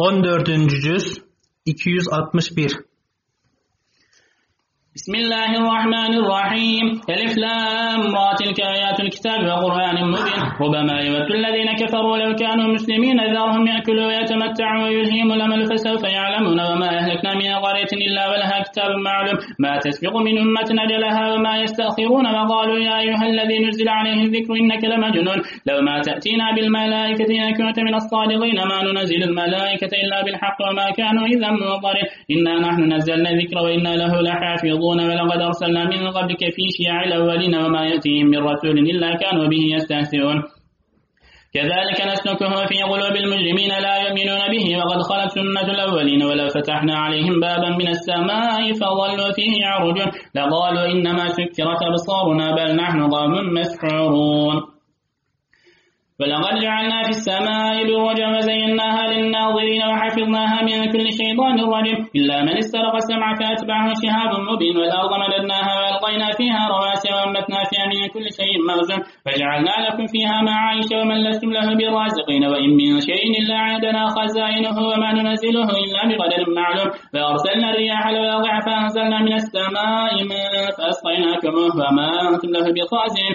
14. cüz 261 بسم الله الرحمن الرحيم ألف لام را تلك آيات الكتاب وقرآن مبين ربما يود الذين كفروا لو كانوا مسلمين ذرهم يأكلوا ويتمتعوا ويلهيهم الأمل فسوف يعلمون وما أهلكنا من قرية إلا ولها كتاب معلوم ما تسبق من أمة أجلها وما يستأخرون. وقالوا يا أيها الذي نزل عليه الذكر إنك لمجنون. لو ما تأتينا بالملائكة إن كنت من الصادقين ما ننزل الملائكة إلا بالحق وما كانوا إذا منظرين. إنا نحن نزلنا الذكر وإنا له لحافظون. ولقد أرسلنا من قبلك في شيع الأولين وما يأتيهم من رسول إلا كانوا به يستهزئون. كذلك نسلكه في قلوب المجرمين لا يؤمنون به وقد خلت سنة الأولين ولو فتحنا عليهم بابا من السماء فظلوا فيه يعرجون لقالوا إنما سكرت أبصارنا بل نحن قوم مسحورون. ولقد جعلنا في السماء بروجا وزيناها للناظرين وحفظناها من كل شيطان رجيم. إلا من استرق السمع فأتبعه شهاب مبين والأرض مددناها وألقينا فيها رواسي وأنبتنا فيها من كل شيء موزن وجعلنا لكم فيها معايش ومن لستم له برازقين. وإن من شيء إلا عندنا خزائنه وما ننزله إلا بقدر معلوم. وأرسلنا الرياح لواقع فأنزلنا من السماء ماء فأسقيناكموه وما أنتم له بخازن.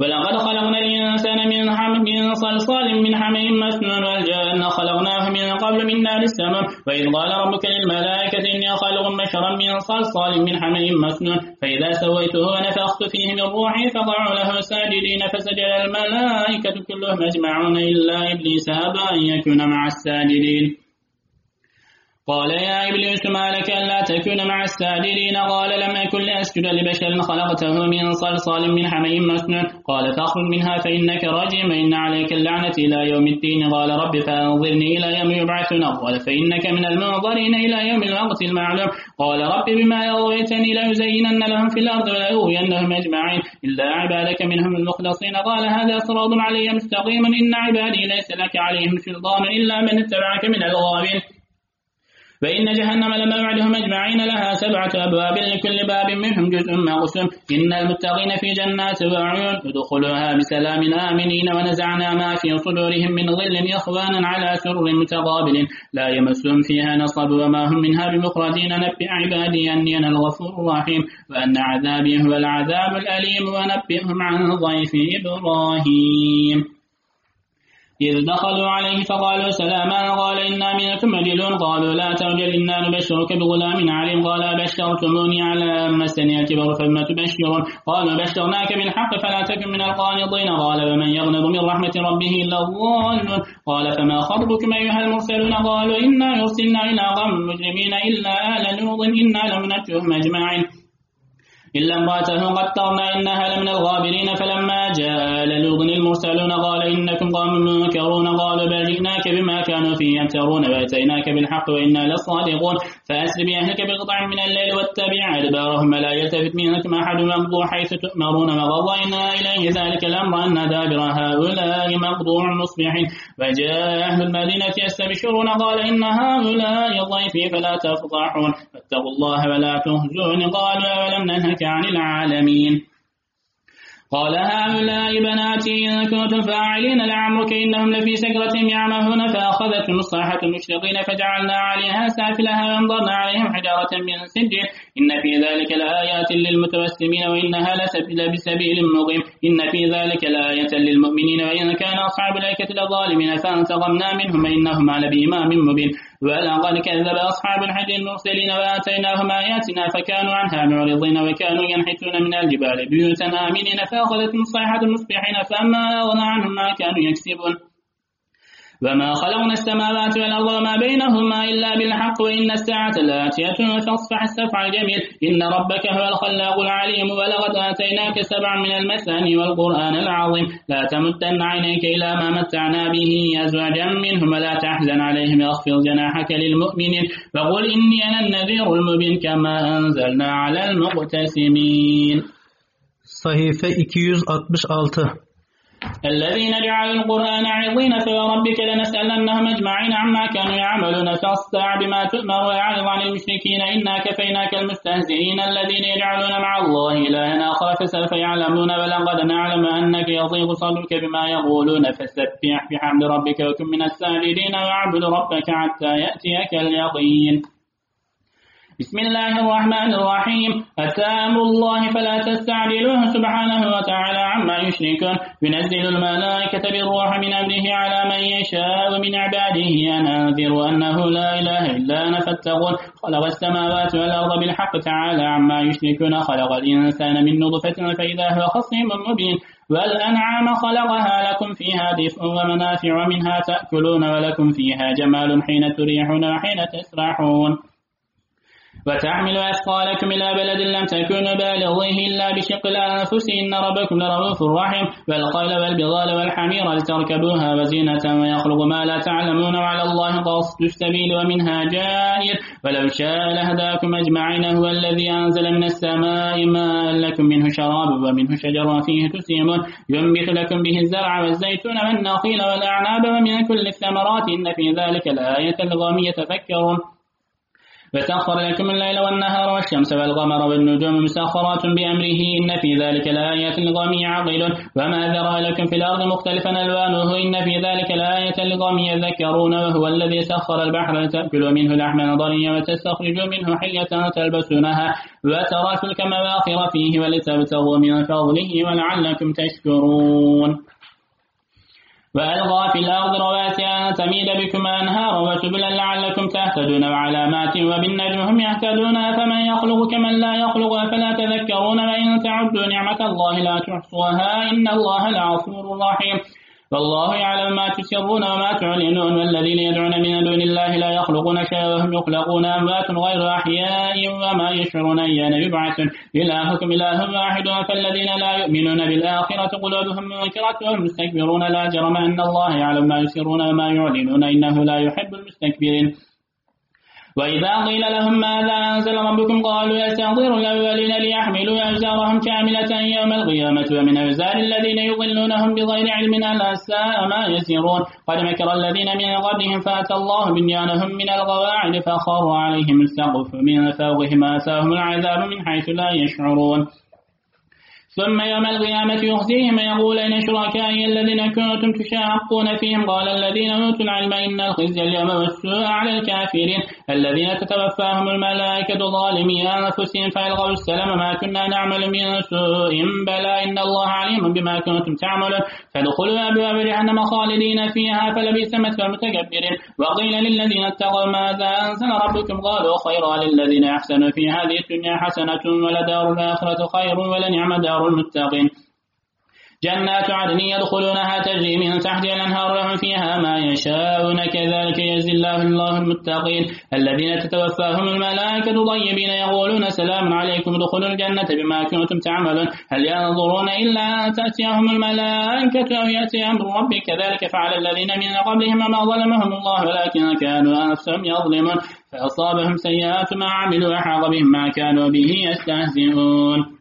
ولقد خلقنا الإنسان من حم من صلصال من حميم مسنون والجان خلقناه من قبل من نار السماء. وإذ قال ربك للملائكة إني خالق بشرا من صلصال من حميم مسنون. فإذا سويته ونفخت فيه من روحي فقعوا له ساجدين فسجد الملائكة كلهم أجمعون إلا إبليس أبى أن يكون مع الساجدين. قال يا إبليس ما لك ألا تكون مع الساجدين قال لم أكن لأسجد لبشر خلقته من صلصال من حميم مسنون قال فاخرج منها فإنك رجيم إن عليك اللعنة إلى يوم الدين. قال رب فأنظرني إلى يوم يبعثون قال فإنك من المنظرين إلى يوم الوقت المعلوم. قال رب بما يغويتني ليزينن لهم في الأرض ولأغوينهم أجمعين. إلا عبادك منهم المخلصين. قال هذا صراط علي مستقيم. إن عبادي ليس لك عليهم سلطان إلا من اتبعك من الغابين. فإن جهنم لموعدهم أجمعين لها سبعة أبواب لكل باب منهم جزء مقسم إن المتقين في جنات وعيون. ادخلوها بسلام آمنين ونزعنا ما في صدورهم من غل إخوانا على سر متقابل. لا يمسهم فيها نصب وما هم منها بمخرجين. نبئ عبادي أني أنا الغفور الرحيم. وأن عذابي هو العذاب الأليم. ونبئهم عن ضيف إبراهيم. إذ دخلوا عليه فقالوا سلاما قال إنا منكم مجلون قالوا لا توجل إنا نبشرك بغلام عليم. قال بشرتموني على أما مسني الكبر فما تبشرون؟ قالوا بشرناك بالحق فلا تكن من القانطين. قال ومن يغنض من رحمة ربه إلا الظالمون قال فما خطبكم أيها المرسلون؟ قالوا إنا يرسلنا إلى قوم مجرمين إلا آل لوط إنا لمنجهم أجمعين إلا امرأته قدرنا إنها لمن الغابرين فلما جاء لوط المرسلون قال إنكم قوم منكرون قالوا بل جئناك بما كانوا فيه يمترون وأتيناك بالحق وإنا لصادقون. فأسر بأهلك بقطع من الليل واتبع أدبارهم لا يلتفت منكم أحد وامضوا حيث تؤمرون؟ وقضينا إليه ذلك الأمر أن دابر هؤلاء مقطوع مصبحين. وجاء أهل المدينة يستبشرون قال إن هؤلاء ضيفي فلا تفضحون. فاتقوا الله ولا تهزون قالوا ولم ننهك عن العالمين. قال هؤلاء بناتي إن كنتم فاعلين لعمرك إنهم لفي سكرتهم يعمهون فأخذتهم الصاحة المشرقين فجعلنا عليها سافلها وانظرنا عليهم حجارة من سجل. إن في ذلك لآيات للمتوسمين وإنها لسبيل بسبيل مقيم. إن في ذلك لآية للمؤمنين وإن كان أصحاب الأيكة لظالمين فانتظمنا منهم إنهم على بإمام مبين. ولقد كذب أصحاب الحج المرسلين وآتيناهم آياتنا فكانوا عنها معرضين وكانوا ينحتون من الجبال بيوتا آمنين فأخذتهم الصيحة المصبحين فما أغنى عنهم ما كانوا يكسبون. وما خلقنا السماوات والأرض وما بينهما إلا بالحق وإن الساعة لآتية فاصفح السفع الجميل إن ربك هو الخلاق العليم ولقد آتيناك سبعا من المثاني والقرآن العظيم لا تمتن عينيك إلى ما متعنا به أزواجا منهم ولا تحزن عليهم واخفض جناحك للمؤمنين وقل إني أنا النذير المبين كما أنزلنا على المقتسمين صحيفة 266 الذين جعلوا القرآن عظيم فوربك لنسألنهم أجمعين عما كانوا يعملون. فاصدع بما تؤمر ويعرض عن المشركين. إنا كفيناك المستهزئين الذين يجعلون مع الله إلها آخر فسوف يعلمون. ولقد نعلم أنك يضيق صدرك بما يقولون. فسبح بحمد ربك وكن من الساجدين. واعبد ربك حتى يأتيك اليقين. بسم الله الرحمن الرحيم أتى أمر الله فلا تستعجلوه سبحانه وتعالى عما يشركون ينزل الملائكة بالروح من أمره على من يشاء من عباده أن أنه لا إله إلا أنا فاتقون خلق السماوات والأرض بالحق تعالى عما يشركون خلق الإنسان من نطفة فإذا هو خصيم مبين والأنعام خلقها لكم فيها دفء ومنافع ومنها تأكلون ولكم فيها جمال حين تريحون وحين تسرحون وتحمل أثقالكم إلى بلد لم تكونوا بالغيه إلا بشق الأنفس. إن ربكم لرؤوف رحيم. والقيل والبغال والحمير لتركبوها وزينة ويخلق ما لا تعلمون. وعلى الله قصد السبيل ومنها جائر. ولو شاء لهداكم أجمعين. هو الذي أنزل من السماء ماء لكم منه شراب ومنه شجر فيه تسيمون. ينبت لكم به الزرع والزيتون والنخيل والأعناب ومن كل الثمرات. إن في ذلك الآية لقوم يتفكرون. وسخر لكم الليل والنهار والشمس والقمر والنجوم مسخرات بأمره. إن في ذلك لآيات لقوم يعقلون. وما ذرى لكم في الأرض مختلفا ألوانه. إن في ذلك لآية لقوم يذكرون. وهو الذي سخر البحر لتأكلوا منه لحما ضريا وتستخرجوا منه حية تلبسونها. وترى الفلك مواخر فيه ولتبتغوا من فضله ولعلكم تشكرون. وألغى في الأرض رواسي أن تميد بكم أنهارا وسبلا لعلكم تهتدون وعلامات وبالنجم هم يهتدون فمن يخلق كمن لا يخلق فلا تذكرون وإن تعدوا نعمة الله لا تحصوها إن الله لعفور رحيم والله يعلم ما تسرون وما تعلنون والذين يدعون من دون الله لا يخلقون شيئا وهم يخلقون أموات غير أحياء وما يشعرون أيان يبعثون. إلهكم إله واحد فالذين لا يؤمنون بالآخرة قلوبهم منكرة وهم مستكبرون. لا جرم أن الله يعلم ما يسرون وما يعلنون إنه لا يحب المستكبرين. وإذا قيل لهم ماذا أنزل ربكم قالوا يستغفر الأولين ليحملوا أوزارهم كاملة يوم القيامة ومن أوزار الذين يضلونهم بغير علم ألا ساء ما يسيرون قد مكر الذين من قبلهم فأتى الله بنيانهم من القواعد فخر عليهم السقف من فوقهم آتاهم العذاب من حيث لا يشعرون. ثم يوم القيامة يخزيهم ويقول أين شركائي الذين كنتم تشاقون فيهم؟ قال الذين أوتوا العلم إن الخزي اليوم والسوء على الكافرين. الذين تتوفاهم الملائكة ظالمي أنفسهم فألغوا السلام ما كنا نعمل من سوء بلى إن الله عليم بما كنتم تعملون. فادخلوا أبواب جهنم خالدين فيها فلبئس مثوى المتكبرين. وقيل للذين اتقوا ماذا أنزل ربكم؟ قالوا خيرا للذين أحسنوا في هذه الدنيا حسنة ولدار الآخرة خير ولنعم دار المتقين. جنات عدن يدخلونها تجري من تحت الأنهار لهم فيها ما يشاءون. كذلك يجزي الله الله المتقين. الذين تتوفاهم الملائكة طيبين يقولون سلام عليكم ادخلوا الجنة بما كنتم تعملون. هل ينظرون إلا أن تأتيهم الملائكة أو يأتي أمر ربك كذلك فعل الذين من قبلهم ما ظلمهم الله ولكن كانوا أنفسهم يظلمون. فأصابهم سيئات ما عملوا أحاط بهم ما كانوا به يستهزئون.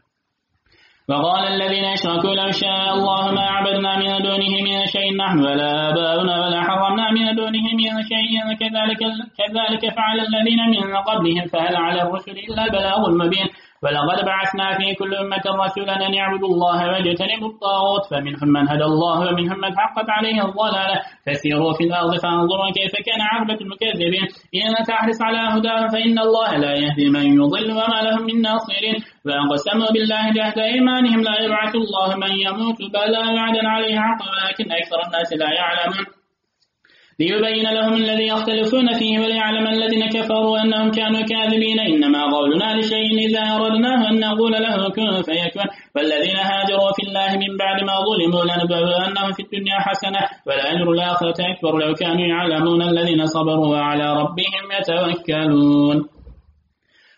وقال الذين أشركوا لو شاء الله ما عبدنا من دونه من شيء نحن ولا آباؤنا ولا حرمنا من دونه من شيء. كذلك, كذلك فعل الذين من قبلهم فهل على الرسل إلا البلاغ المبين؟ ولقد بعثنا في كل أمة رسولا أن يعبدوا الله واجتنبوا الطاغوت فمنهم من هدى الله ومنهم من حقت عليه الضلالة. فسيروا في الأرض فانظروا كيف كان عقبة المكذبين. إن تحرص على هداه فإن الله لا يهدي من يضل وما لهم من ناصرين. وأقسموا بالله جهد إيمانهم لا يبعث الله من يموت بلا وعدا عليه حقا ولكن أكثر الناس لا يعلمون. ليبين لهم الذي يختلفون فيه وليعلم الذين كفروا أنهم كانوا كاذبين. إنما قولنا لشيء إذا أردناه أن نقول له كن فيكون. والذين هاجروا في الله من بعد ما ظلموا لنبوأنهم في الدنيا حسنة والأجر الآخرة أكبر. لو كانوا يعلمون الذين صبروا وعلى ربهم يتوكلون.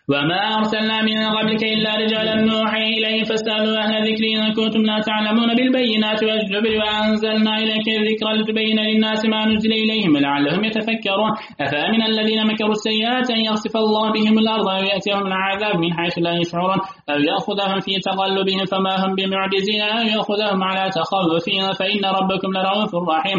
وما أرسلنا من قبلك إلا رجالا نوحي إليه فاسألوا أهل الذكر إن كنتم لا تعلمون بالبينات والزبر وأنزلنا إليك الذكر لتبين للناس ما نزل إليهم لعلهم يتفكرون أفأمن الذين مكروا السيئات أن يخسف الله بهم الأرض ويأتيهم العذاب من حيث لا يشعرون أو يأخذهم في تقلبهم فما هم بمعجزين أو يأخذهم على تخوف فإن ربكم لرؤوف رحيم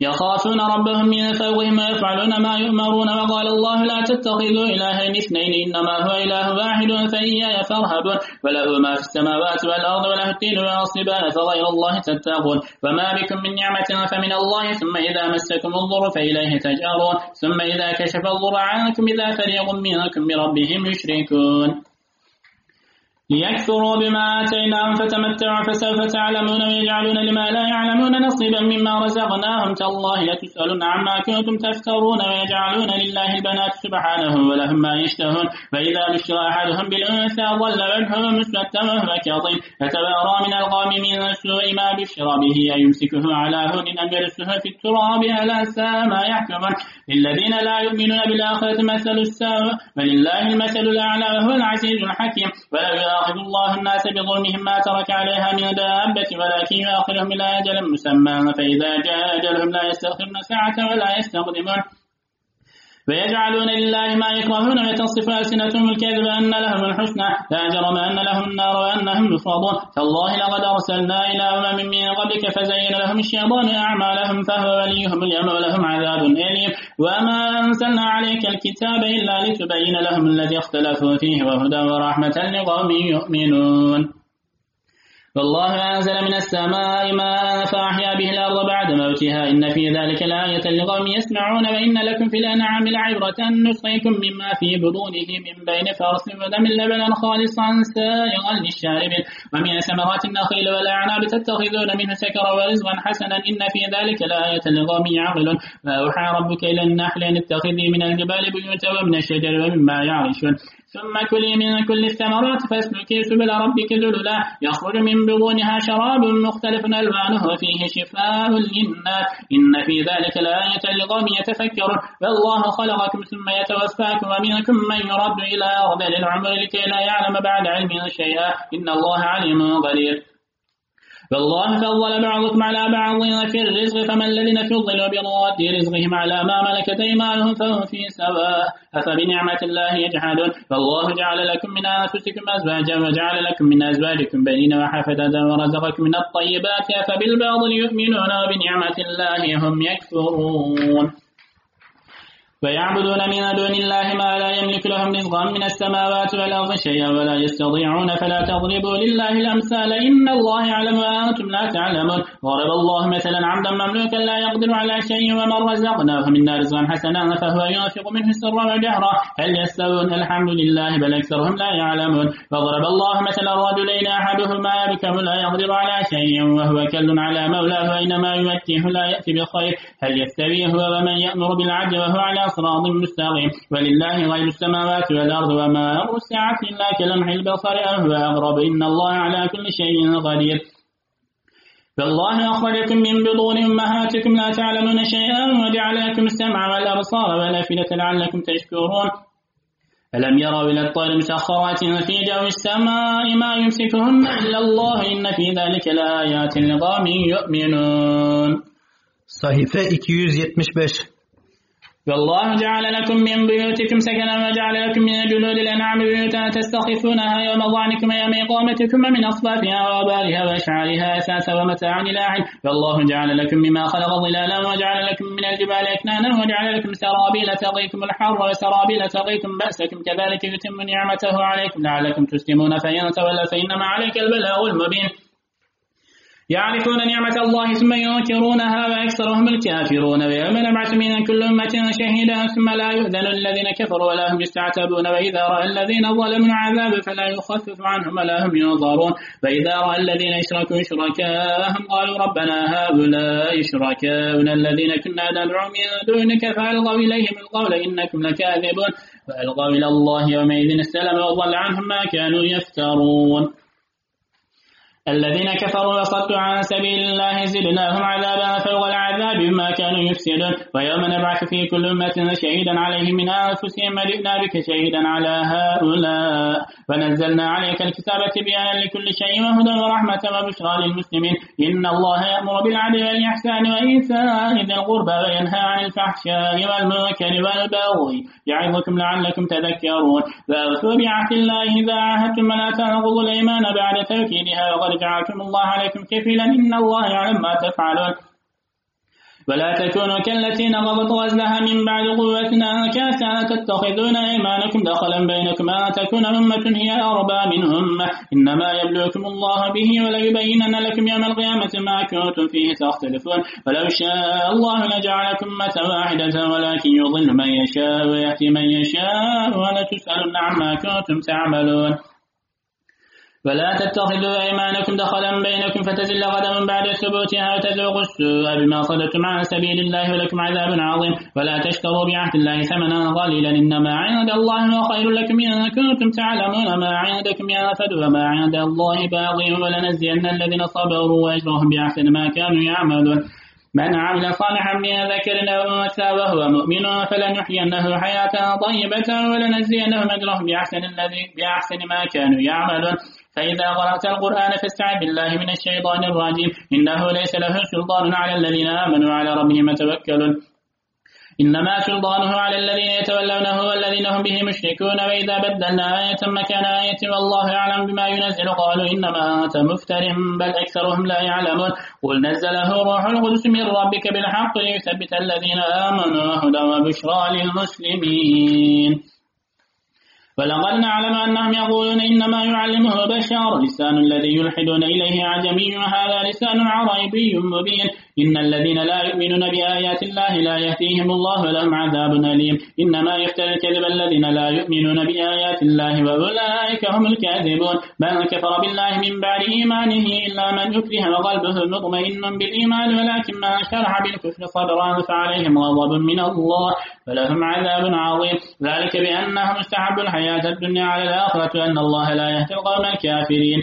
يخافون ربهم من فوقهم ويفعلون ما يؤمرون. وقال الله لا تتخذوا إلهين اثنين إنما هو إله واحد فإياي فارهبون. وله ما في السماوات والأرض وله الدين والصبان فغير الله تتقون. وما بكم من نعمة فمن الله ثم إذا مسكم الضر فإليه تجأرون. ثم إذا كشف الضر عنكم إذا فريق منكم بربهم يشركون. ليكفروا بما آتيناهم فتمتعوا فسوف تعلمون ويجعلون لما لا يعلمون نصيبا مما رزقناهم. تالله لتسألن عما كنتم تفترون ويجعلون لله البنات سبحانه ولهم ما يشتهون. فإذا بشر أحدهم بالأنثى ظل وجهه مسودا وهو كظيم. فتبارى من القوم من سوء ما بشر به. أيمسكه على هون أم يرسه في التراب ألا ساء ما يحكمون. للذين لا يؤمنون بالآخرة مثل الساء ولله المثل الأعلى وهو العزيز الحكيم. ولو يؤاخذ الله الناس بظلمهم ما ترك عليها من دابة ولكن يؤخرهم إلى أجل مسمى فإذا جاء أجلهم لا يستغفرون ساعة ولا يستقدمون. ويجعلون لله ما يكرهون وتصف ألسنتهم الكذب أن لهم الحسنى لا جرم أن لهم النار وأنهم مفرضون تالله لقد أرسلنا إلى أمم من قبلك فزين لهم الشيطان أعمالهم فهو وليهم اليوم ولهم عذاب أليم. وما أنزلنا عليك الكتاب إلا لتبين لهم الذي اختلفوا فيه وهدى ورحمة لقوم يؤمنون. والله أنزل من السماء ماء فأحيا به الأرض بعد موتها. إن في ذلك لآية لقوم يسمعون وإن لكم في الأنعام لعبرة نسقيكم مما في بطونه من بين فرس ودم لبنا خالصا سائغا للشاربين ومن ثمرات النخيل والأعناب تتخذون منه سكرا ورزقا حسنا. إن في ذلك لآية لقوم يعقلون. وأوحى ربك إلى النحل أن اتخذي من الجبال بيوتا ومن الشجر ومما يعرشون ثم كلي من كل الثمرات فاسلكي سبل ربك ذللا. يخرج من بطونها شراب مختلف ألوانه فيه شفاء للناس. إن في ذلك لآية لقوم يتفكرون. والله خلقكم ثم يتوفاكم ومنكم من يرد إلى أرض العمر لكي لا يعلم بعد علم شيئا. إن الله عليم قدير. فالله فضل بعضكم على بعض في الرزق فما الذين فضلوا براد رزقهم على ما ملكت أيمانهم فهم في سواء أفبنعمة الله يجحدون؟ فالله جعل لكم من أنفسكم أزواجا وجعل لكم من أزواجكم بنين وحفدة ورزقكم من الطيبات أفبالباطل يؤمنون وبنعمة الله هم يكفرون. ويعبدون من دون الله ما لا يملك لهم رزقا من السماوات والأرض شيئا ولا يستطيعون فلا تضربوا لله الأمثال. إن الله يعلم وأنتم لا تعلمون. ضرب الله مثلا عبدا مملوكا لا يقدر على شيء ومن رزقناه منا رزقا حسنا فهو ينفق منه سرا وجهرا هل يستوون؟ الحمد لله بل أكثرهم لا يعلمون. فضرب الله مثلا رجلين أحدهما يبكم لا يقدر على شيء وهو كل على مولاه أينما يوجه لا يأتي بخير. هل يستوي هو ومن يأمر بالعدل وهو على صراط مستقيم. ولله غير السماوات والأرض وما وسعت إلا كلمح البصر أهو أغرب إن الله على كل شيء قدير. فالله أخرجكم من بطون أمهاتكم لا تعلمون شيئا وجعل لكم السمع والأبصار والأفئدة لعلكم تشكرون. ألم يروا إلى الطير مسخرات في جو السماء ما يمسكهن إلا الله إن في ذلك لآيات لقوم يؤمنون. صحيفة 275 والله جعل لكم من بيوتكم سكنا وجعل لكم من جلود الأنعام بيوتا تستخفونها يوم ظعنكم ويوم إقامتكم من أصفافها وأبارها وأشعارها أساسا ومتاعا إلى حين. والله جعل لكم مما خلق ظلالا وجعل لكم من الجبال أكنانا وجعل لكم سرابيل تقيكم الحر وسرابيل تقيكم بأسكم كذلك يتم نعمته عليكم لعلكم تسلمون فإن تولوا فإنما عليك البلاغ المبين. يعرفون نعمة الله ثم ينكرونها وأكثرهم الكافرون ويوم نبعث من كل أمة شهيدا ثم لا يؤذن الذين كفروا ولا هم يستعتبون وإذا رأى الذين ظلموا العذاب فلا يخفف عنهم ولا هم ينظرون وإذا رأى الذين أشركوا شركاءهم قالوا ربنا هؤلاء شركاؤنا الذين كنا ندعو من دونك فألقوا إليهم القول إنكم لكاذبون فألقوا إلى الله يومئذ السلام وضل عنهم ما كانوا يفترون الذين كفروا وصدوا عن سبيل الله زدناهم عذابا فوق العذاب. بما كانوا يفسدون. ويوم نبعث في كل أمة شهيدا عليهم من أنفسهم وجئنا بك شهيدا على هؤلاء. ونزلنا عليك الكتاب تبيانا لكل شيء وهدى ورحمة وبشرى للمسلمين. إن الله يأمر بالعدل والإحسان وإيتاء ذي القربى وينهى عن الفحشاء والمنكر والبغي. يعظكم لعلكم تذكرون. فأوفوا بعهد الله إذا عاهدتم ولا تنقضوا الأيمان بعد توكيدها. وقد جعلتم الله عليكم كفيلا إن الله يعلم ما تفعلون. ولا تكونوا كالتي نقضت غزلها من بعد قوتنا كاسا تتخذون إيمانكم دخلا بينكم. ان تكون أمة هي اربى من أمة. إنما يبلوكم الله به وليبينن لكم يوم القيامة ما كنتم فيه تختلفون. ولو شاء الله لجعلكم أمة واحدة ولكن يضل من يشاء ويهدي من يشاء. ولتسالن عما كنتم تعملون. ولا تتخذوا أيمانكم دخلا بينكم فتزل قدم بعد ثبوتها وتذوقوا السوء بما صدتم عن سبيل الله ولكم عذاب عظيم. ولا تشتروا بعهد الله ثمنا قليلا. إنما عند الله خير لكم إن كنتم تعلمون. ما عندكم ينفد وما عند الله باغي. ولنزين الذين صبروا وأجرهم بأحسن ما كانوا يعملون. من عمل صالحا من ذكر أو أنثى وهو مؤمن فلنحيينه حياة طيبة. ولنزينهم أجرهم بأحسن الذي بأحسن ما كانوا يعملون. فإذا قرأت القرآن فاستعذ بالله من الشيطان الرجيم. إنه ليس له سلطان على الذين آمنوا على ربهم يتوكلون. إنما سلطانه على الذين يتولونه والذين هم به مشركون. وإذا بدلنا آية مكان آية والله أعلم بما ينزل. قالوا إنما أنت مفتر بل أكثرهم لا يعلمون. قل نزله روح القدس من ربك بالحق ليثبت الذين آمنوا هدى وبشرى للمسلمين. ولقد نعلم أنهم يقولون إنما يعلمه بشر لسان الذي يلحدون إليه عجمي هذا لسان عربي مبين. إن الذين لا يؤمنون بآيات الله لا يهديهم الله ولهم عذاب أليم. إنما يفتر الكذب الذين لا يؤمنون بآيات الله وأولئك هم الكاذبون. بل كفر بالله من بعد إيمانه إلا من يكره وقلبه مطمئن بالإيمان ولكن ما شرح بالكفر صدرا فعليهم غضب من الله ولهم عذاب عظيم. ذلك بأنهم استحبوا الحياة الدنيا على الآخرة وأن الله لا يهدي القوم الكافرين.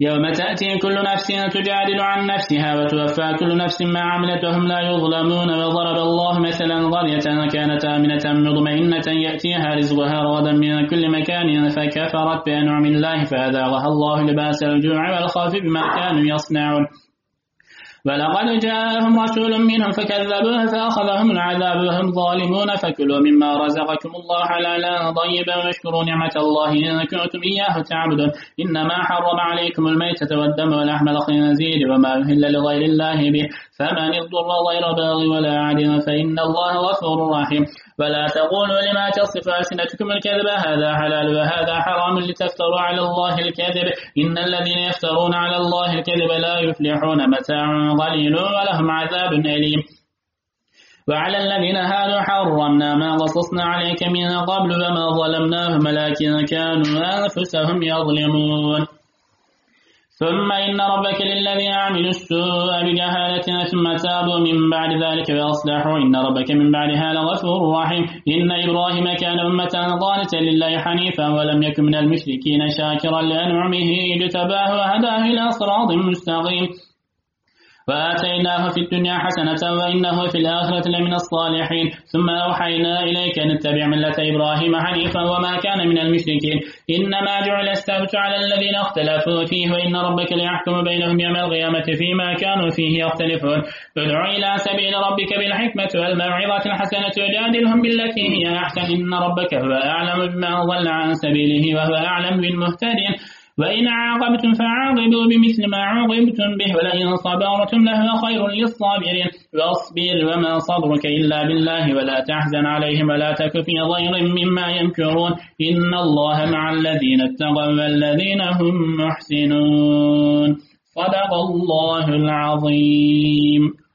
يوم تأتي كل نفس تجادل عن نفسها وتوفى كل نفس ما عملت وهم لا يظلمون. وضرب الله مثلا قرية كانت آمنة مطمئنة يأتيها رزقها رغدا من كل مكان فكفرت بأنعم الله فأذاغها الله لباس الجوع والخوف بما كانوا يصنعون. ولقد جاءهم رسول منهم فكذبوه فأخذهم العذاب وهم ظالمون فكلوا مما رزقكم الله حلالا طيبا واشكروا نعمة الله إن كنتم إياه تعبدون. إنما حرم عليكم الميتة والدم ولحم الخنزير وما أهل لغير الله به. فمن اضطر غير باغ ولا عاد فإن الله غفور رحيم. ولا تقولوا لما تصف ألسنتكم الكذب هذا حلال وهذا حرام لتفتروا على الله الكذب. إن الذين يفترون على الله الكذب لا يفلحون متاع قليل ولهم عذاب أليم. وعلى الذين هادوا حرمنا ما قصصنا عليك من قبل وما ظلمناهم لكن كانوا أنفسهم يظلمون. ثم إن ربك للذين عملوا السوء بجهالة ثم تابوا من بعد ذلك وأصلحوا. إن ربك من بعدها لغفور رحيم. إن إبراهيم كان أمة قانتا لله حنيفا ولم يكن من المشركين شاكرا لأنعمه اجتباه وهداه إلى صراط مستقيم. وآتيناه في الدنيا حسنة وإنه في الآخرة لمن الصالحين. ثم أوحينا إليك أن اتبع ملة إبراهيم حنيفا وما كان من المشركين. إنما جعل السبت على الذين اختلفوا فيه وإن ربك ليحكم بينهم يوم القيامة فيما كانوا فيه يختلفون. ادع إلى سبيل ربك بالحكمة والموعظة الحسنة وجادلهم بالتي هي أحسن. إن ربك هو أعلم بما ضل عن سبيله وهو أعلم بالمهتدين. وإن عاقبتم فعاقبوا بمثل ما عاقبتم به ولئن صبرتم لهو خير للصابرين. واصبر وما صبرك إلا بالله ولا تحزن عليهم ولا تك في ضير مما يمكرون. إن الله مع الذين اتقوا والذين هم محسنون. صدق الله العظيم.